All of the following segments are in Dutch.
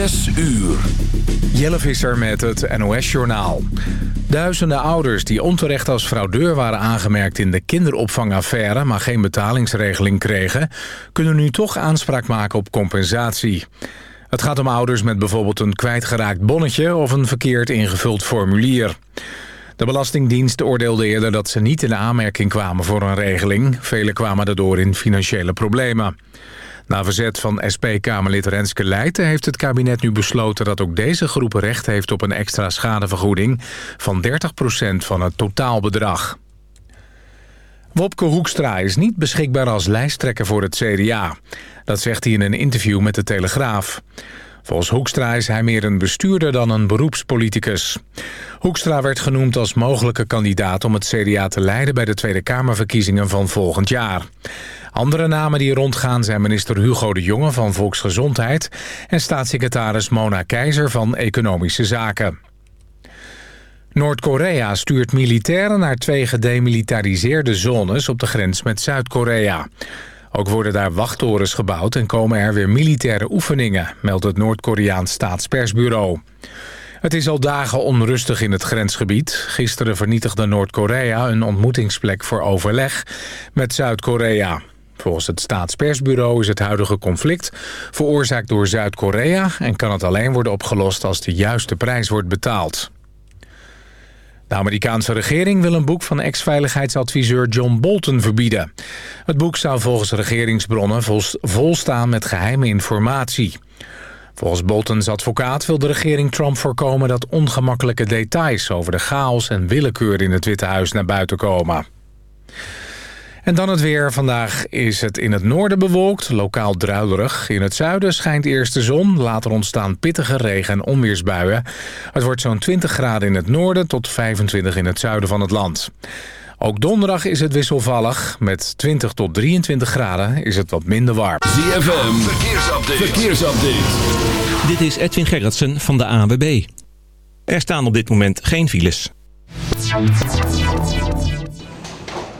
Zes uur. Jelle Visser met het NOS-journaal. Duizenden ouders die onterecht als fraudeur waren aangemerkt in de kinderopvangaffaire... maar geen betalingsregeling kregen... kunnen nu toch aanspraak maken op compensatie. Het gaat om ouders met bijvoorbeeld een kwijtgeraakt bonnetje... of een verkeerd ingevuld formulier. De Belastingdienst oordeelde eerder dat ze niet in aanmerking kwamen voor een regeling. Velen kwamen daardoor in financiële problemen. Na verzet van SP-Kamerlid Renske Leijten heeft het kabinet nu besloten dat ook deze groep recht heeft op een extra schadevergoeding van 30% van het totaalbedrag. Wopke Hoekstra is niet beschikbaar als lijsttrekker voor het CDA. Dat zegt hij in een interview met de Telegraaf. Volgens Hoekstra is hij meer een bestuurder dan een beroepspoliticus. Hoekstra werd genoemd als mogelijke kandidaat om het CDA te leiden... bij de Tweede Kamerverkiezingen van volgend jaar. Andere namen die rondgaan zijn minister Hugo de Jonge van Volksgezondheid... en staatssecretaris Mona Keizer van Economische Zaken. Noord-Korea stuurt militairen naar twee gedemilitariseerde zones op de grens met Zuid-Korea. Ook worden daar wachttorens gebouwd en komen er weer militaire oefeningen, meldt het Noord-Koreaans staatspersbureau. Het is al dagen onrustig in het grensgebied. Gisteren vernietigde Noord-Korea een ontmoetingsplek voor overleg met Zuid-Korea. Volgens het staatspersbureau is het huidige conflict veroorzaakt door Zuid-Korea... en kan het alleen worden opgelost als de juiste prijs wordt betaald. De Amerikaanse regering wil een boek van ex-veiligheidsadviseur John Bolton verbieden. Het boek zou volgens regeringsbronnen vol staan met geheime informatie. Volgens Boltons advocaat wil de regering Trump voorkomen dat ongemakkelijke details over de chaos en willekeur in het Witte Huis naar buiten komen. En dan het weer. Vandaag is het in het noorden bewolkt, lokaal druilerig. In het zuiden schijnt eerst de zon, later ontstaan pittige regen- en onweersbuien. Het wordt zo'n 20 graden in het noorden tot 25 in het zuiden van het land. Ook donderdag is het wisselvallig. Met 20 tot 23 graden is het wat minder warm. ZFM, verkeersupdate. verkeersupdate. Dit is Edwin Gerritsen van de AWB. Er staan op dit moment geen files.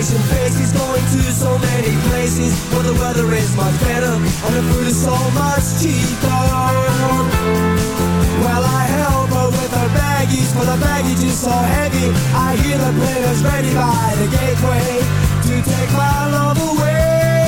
Destination faces going to so many places where the weather is much better and the food is so much cheaper. Well, I help her with her baggies, for the baggage is so heavy. I hear the players ready by the gateway to take my love away.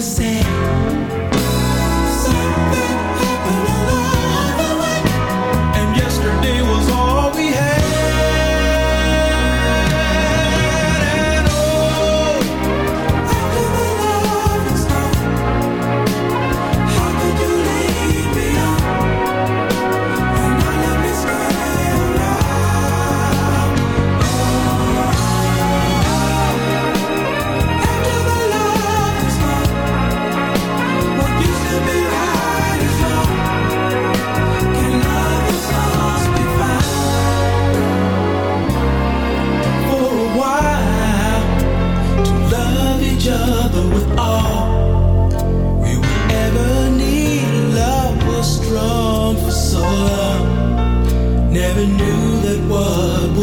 Sad.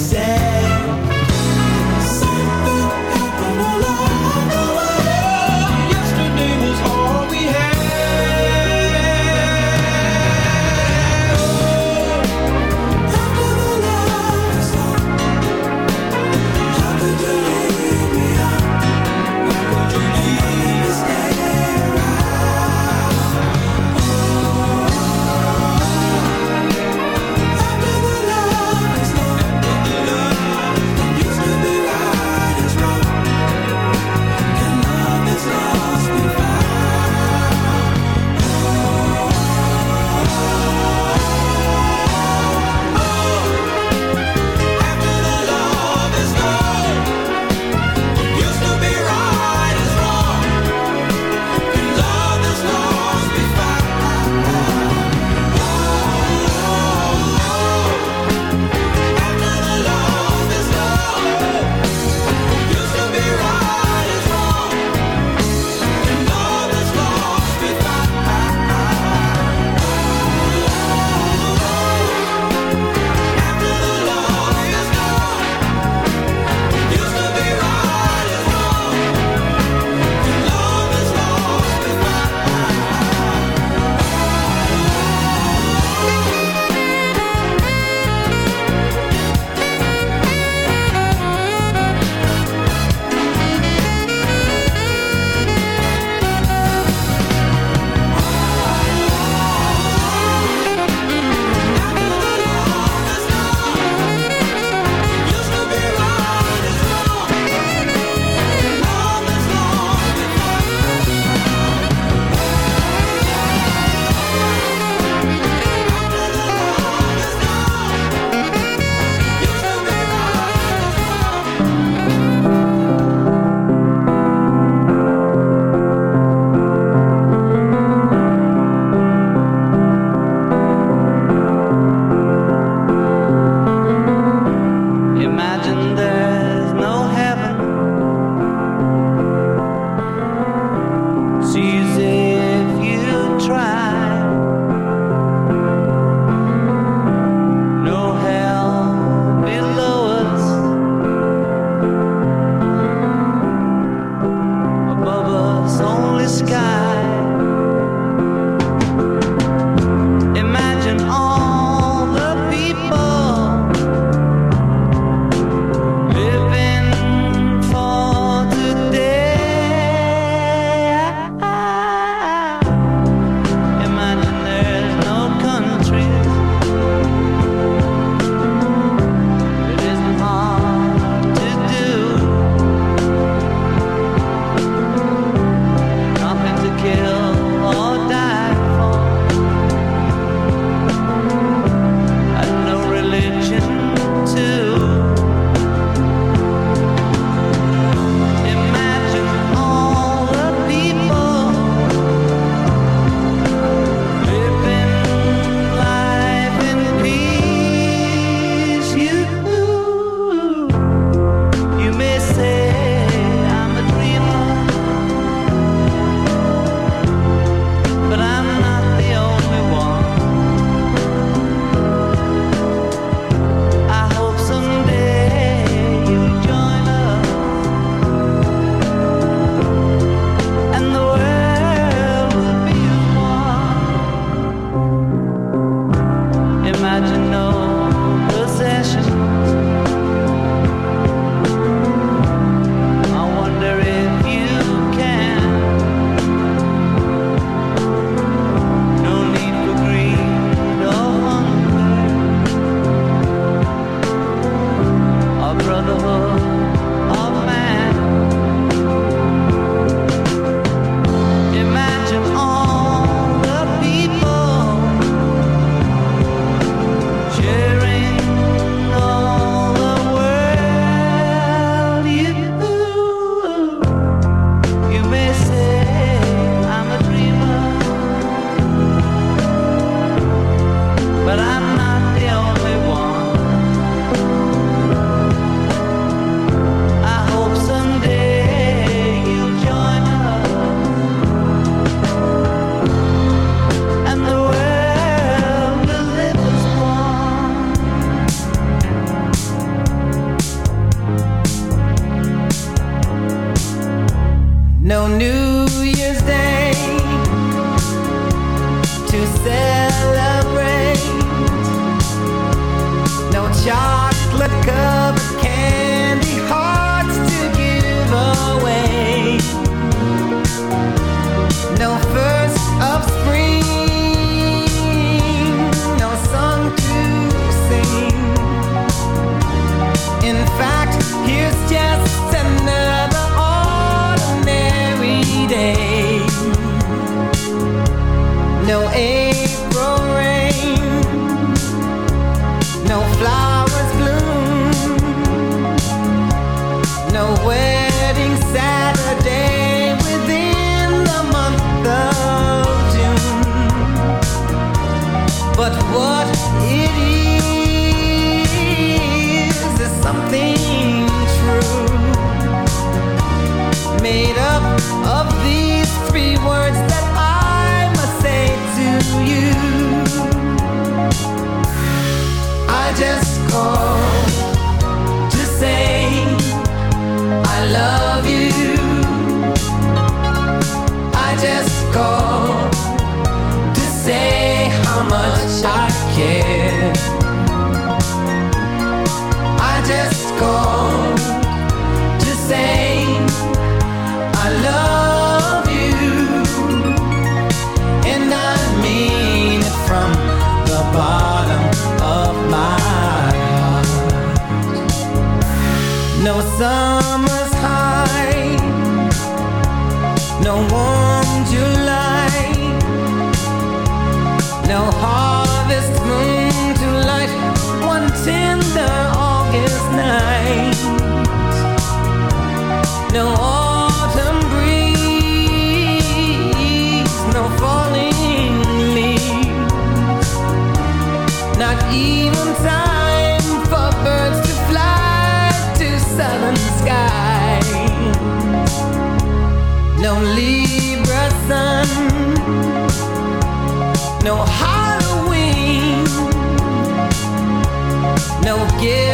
said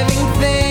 everything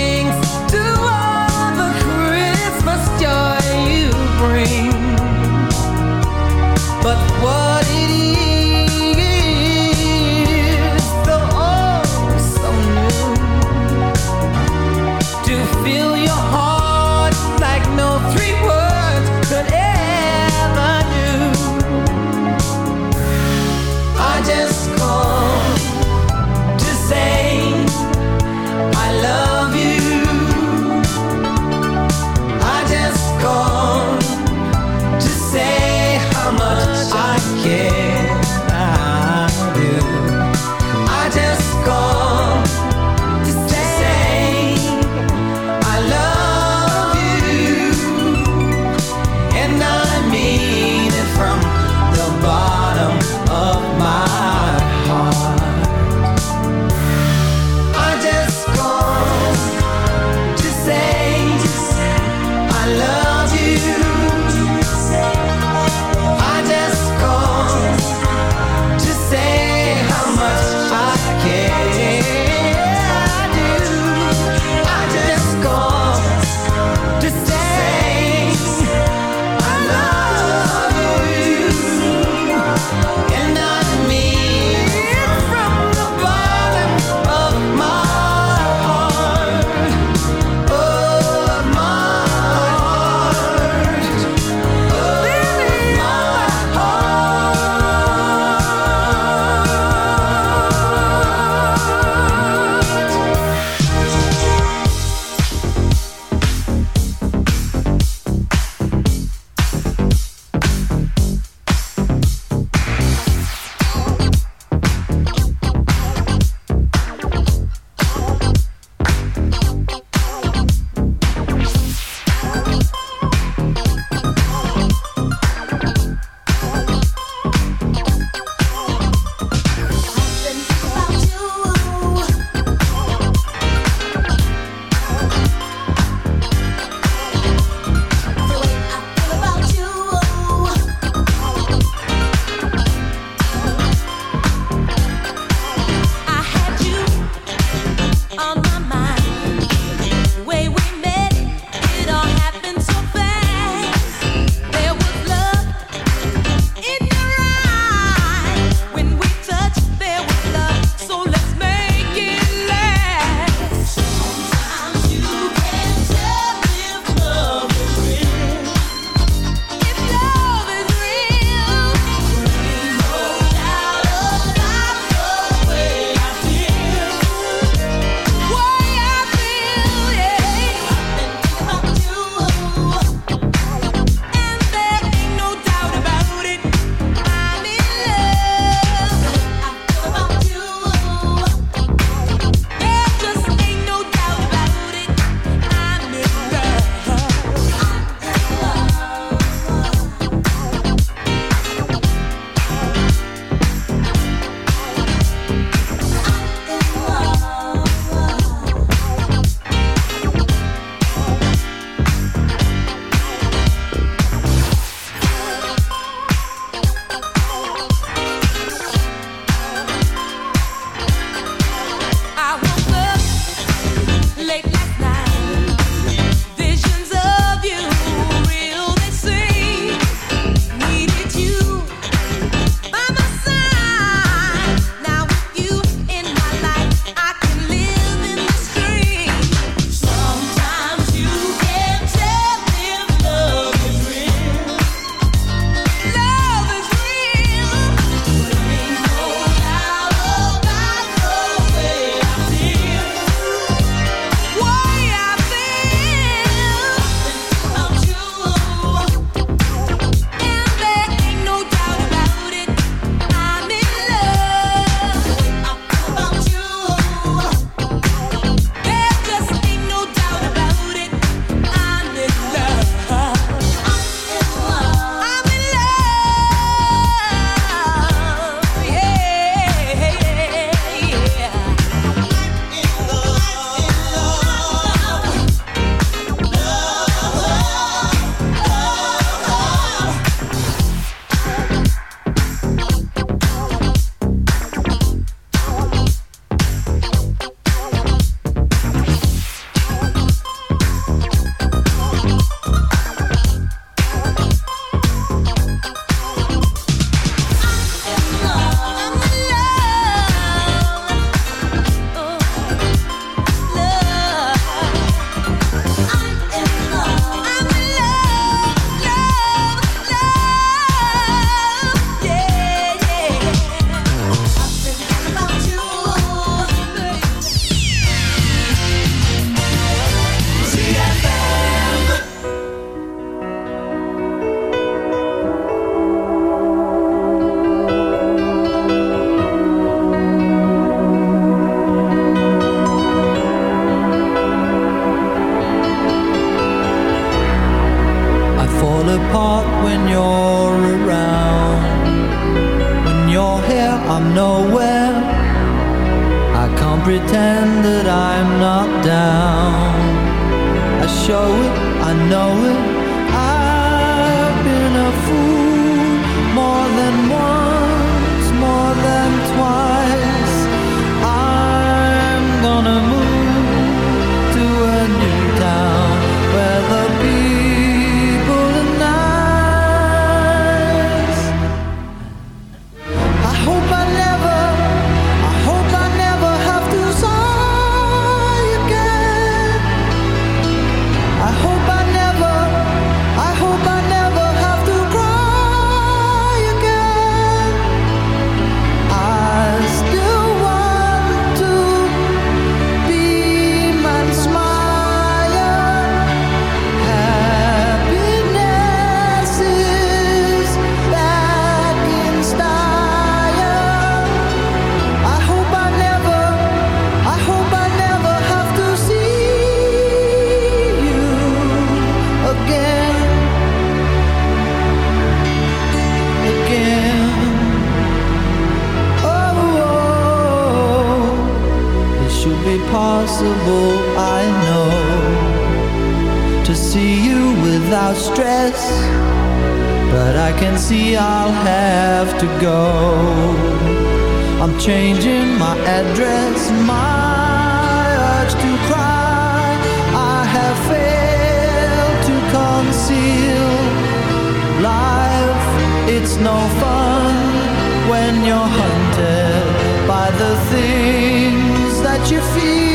It's no fun when you're hunted by the things that you feel.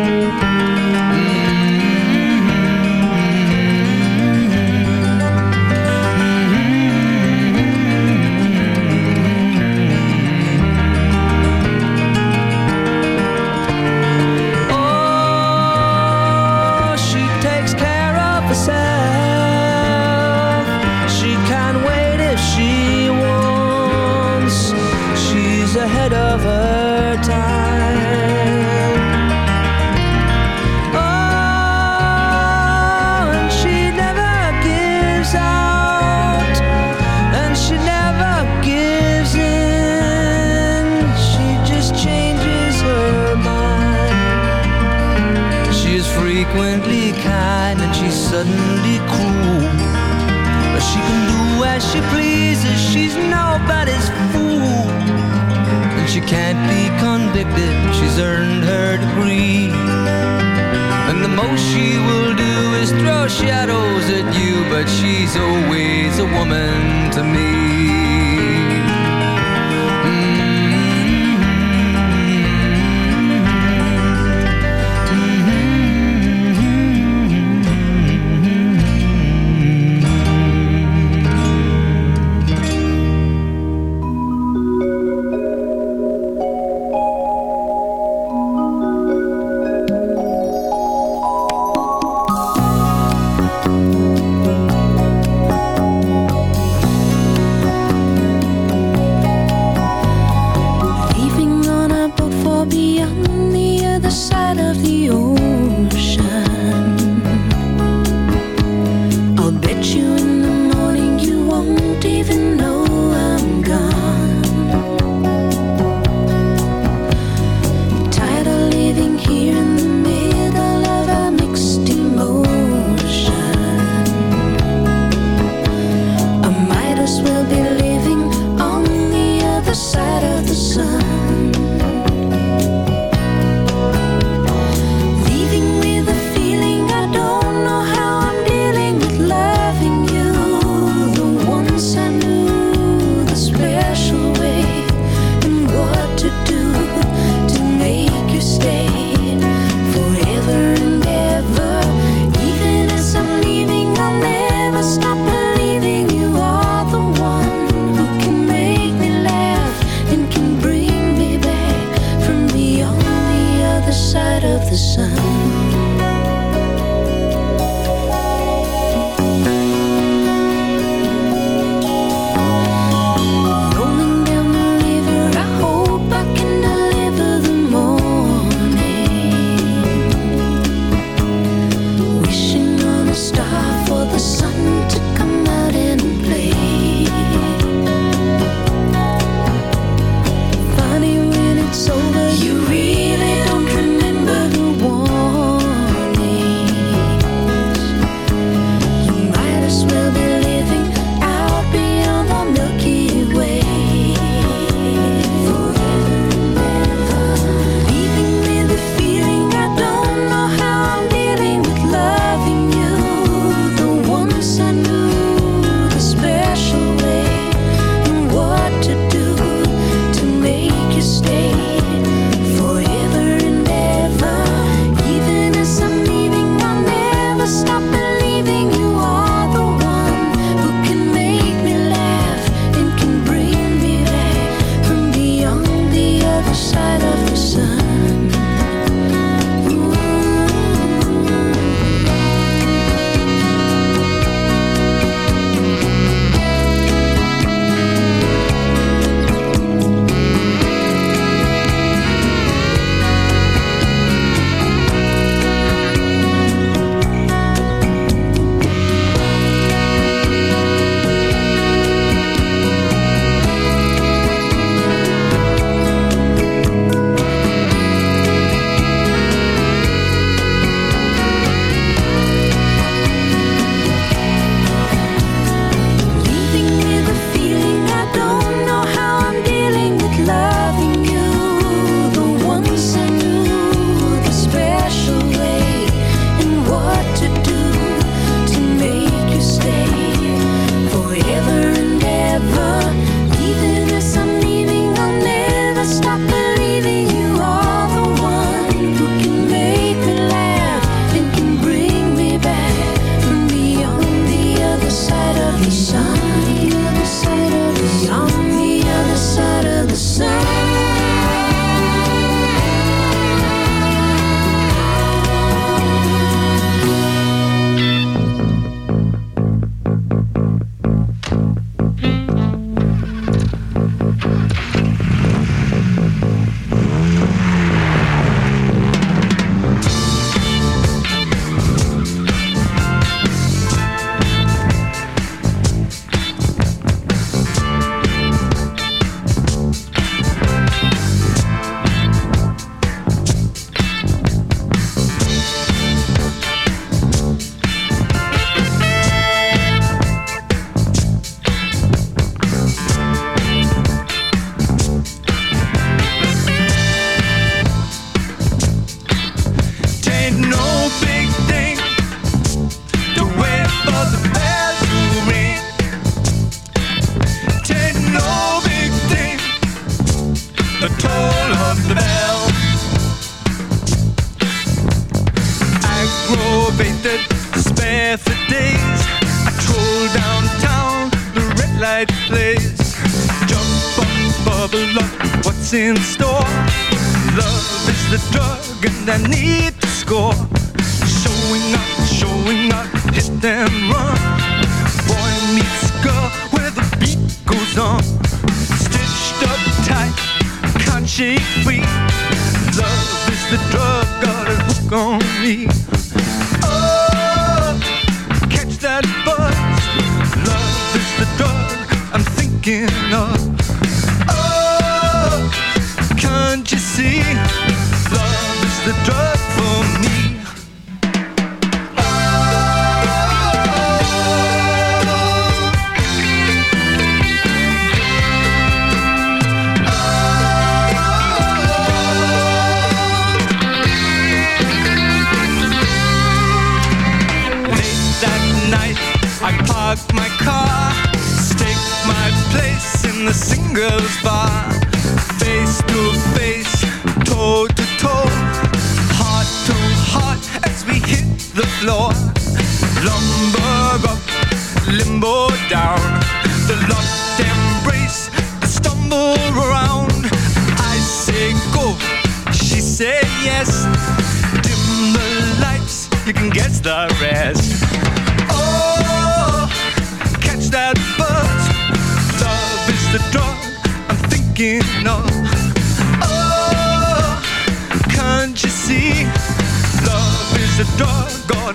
goes by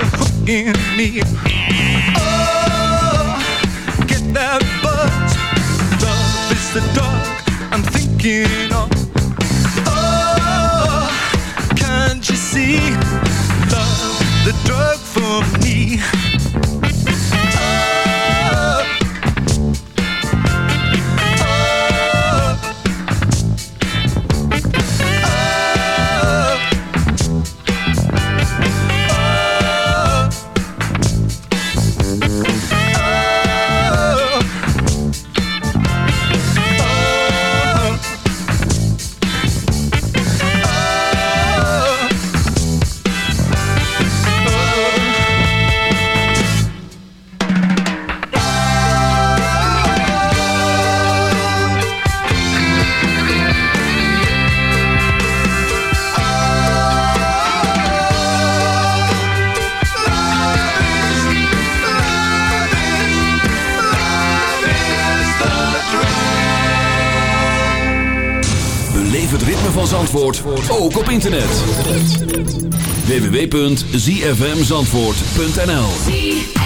a hook in me. www.zfmzandvoort.nl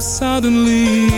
suddenly.